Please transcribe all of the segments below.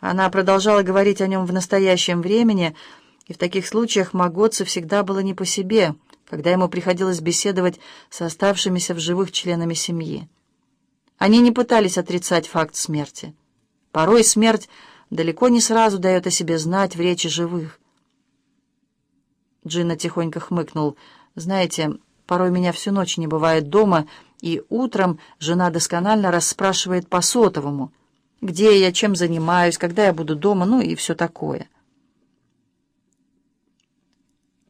Она продолжала говорить о нем в настоящем времени, и в таких случаях Магоце всегда было не по себе, когда ему приходилось беседовать с оставшимися в живых членами семьи. Они не пытались отрицать факт смерти. Порой смерть далеко не сразу дает о себе знать в речи живых. Джина тихонько хмыкнул. «Знаете, порой меня всю ночь не бывает дома, и утром жена досконально расспрашивает по сотовому, где я, чем занимаюсь, когда я буду дома, ну и все такое».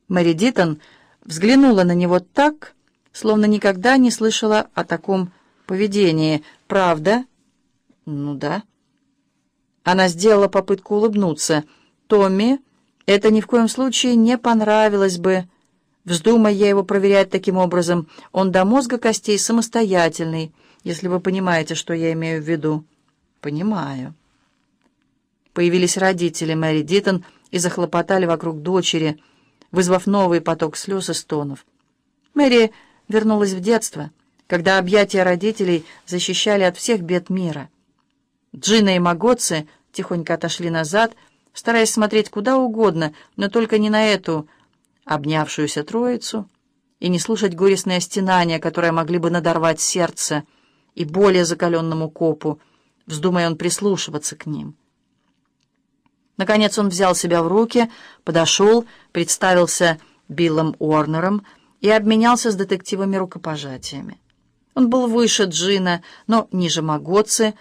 Мэри Дитон взглянула на него так, словно никогда не слышала о таком поведении. «Правда?» «Ну да». Она сделала попытку улыбнуться. «Томми, это ни в коем случае не понравилось бы. Вздумай я его проверять таким образом. Он до мозга костей самостоятельный, если вы понимаете, что я имею в виду». «Понимаю». Появились родители Мэри Дитон и захлопотали вокруг дочери, вызвав новый поток слез и стонов. Мэри вернулась в детство, когда объятия родителей защищали от всех бед мира. Джина и Магоци тихонько отошли назад, стараясь смотреть куда угодно, но только не на эту обнявшуюся троицу, и не слушать горестные стенания, которые могли бы надорвать сердце и более закаленному копу, вздумая он прислушиваться к ним. Наконец он взял себя в руки, подошел, представился Биллом Уорнером и обменялся с детективами рукопожатиями. Он был выше Джина, но ниже Магоцы,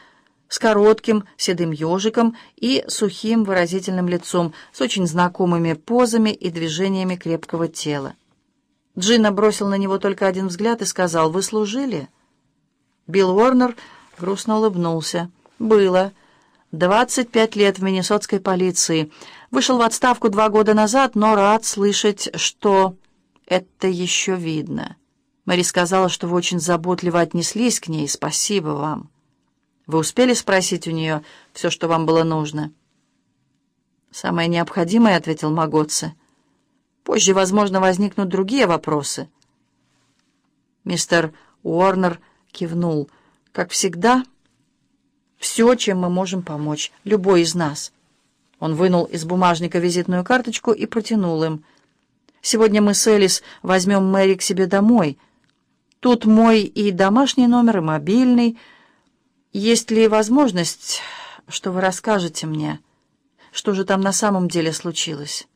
с коротким седым ежиком и сухим выразительным лицом, с очень знакомыми позами и движениями крепкого тела. Джина бросил на него только один взгляд и сказал «Вы служили?» Билл Уорнер грустно улыбнулся. «Было. Двадцать пять лет в Миннесотской полиции. Вышел в отставку два года назад, но рад слышать, что это еще видно. Мэри сказала, что вы очень заботливо отнеслись к ней. Спасибо вам». Вы успели спросить у нее все, что вам было нужно?» «Самое необходимое», — ответил Магоце. «Позже, возможно, возникнут другие вопросы». Мистер Уорнер кивнул. «Как всегда, все, чем мы можем помочь, любой из нас». Он вынул из бумажника визитную карточку и протянул им. «Сегодня мы с Элис возьмем Мэри к себе домой. Тут мой и домашний номер, и мобильный». Есть ли возможность, что вы расскажете мне, что же там на самом деле случилось?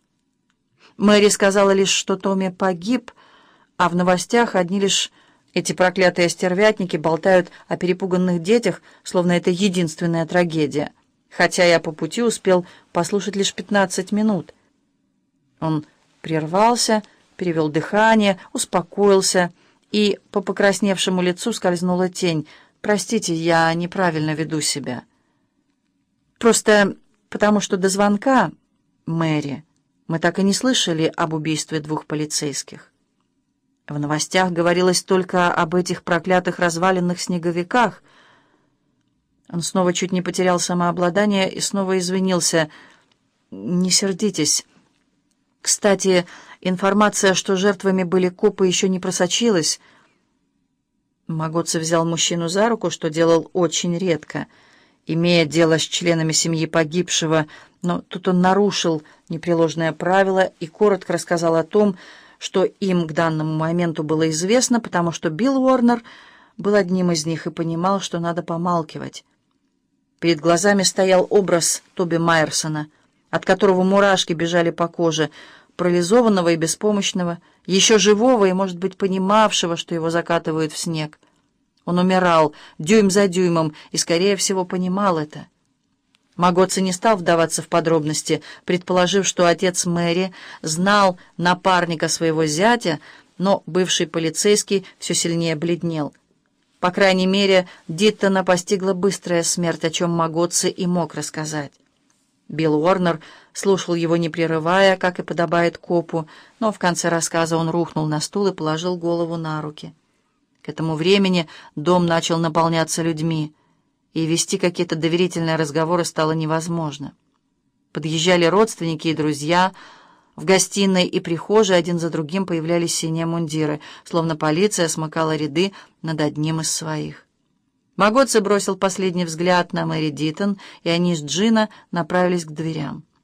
Мэри сказала лишь, что Томми погиб, а в новостях одни лишь эти проклятые стервятники болтают о перепуганных детях, словно это единственная трагедия, хотя я по пути успел послушать лишь пятнадцать минут. Он прервался, перевел дыхание, успокоился, и по покрасневшему лицу скользнула тень — Простите, я неправильно веду себя. Просто потому, что до звонка Мэри мы так и не слышали об убийстве двух полицейских. В новостях говорилось только об этих проклятых разваленных снеговиках. Он снова чуть не потерял самообладание и снова извинился. «Не сердитесь. Кстати, информация, что жертвами были копы, еще не просочилась». Магоци взял мужчину за руку, что делал очень редко, имея дело с членами семьи погибшего, но тут он нарушил непреложное правило и коротко рассказал о том, что им к данному моменту было известно, потому что Билл Уорнер был одним из них и понимал, что надо помалкивать. Перед глазами стоял образ Тоби Майерсона, от которого мурашки бежали по коже, парализованного и беспомощного, еще живого и, может быть, понимавшего, что его закатывают в снег. Он умирал дюйм за дюймом и, скорее всего, понимал это. Магоци не стал вдаваться в подробности, предположив, что отец Мэри знал напарника своего зятя, но бывший полицейский все сильнее бледнел. По крайней мере, Диттона постигла быстрая смерть, о чем Магоци и мог рассказать. Билл Уорнер слушал его, не прерывая, как и подобает копу, но в конце рассказа он рухнул на стул и положил голову на руки. К этому времени дом начал наполняться людьми, и вести какие-то доверительные разговоры стало невозможно. Подъезжали родственники и друзья, в гостиной и прихожей один за другим появлялись синие мундиры, словно полиция смыкала ряды над одним из своих. Магоци бросил последний взгляд на Мэри Диттон, и они с Джина направились к дверям.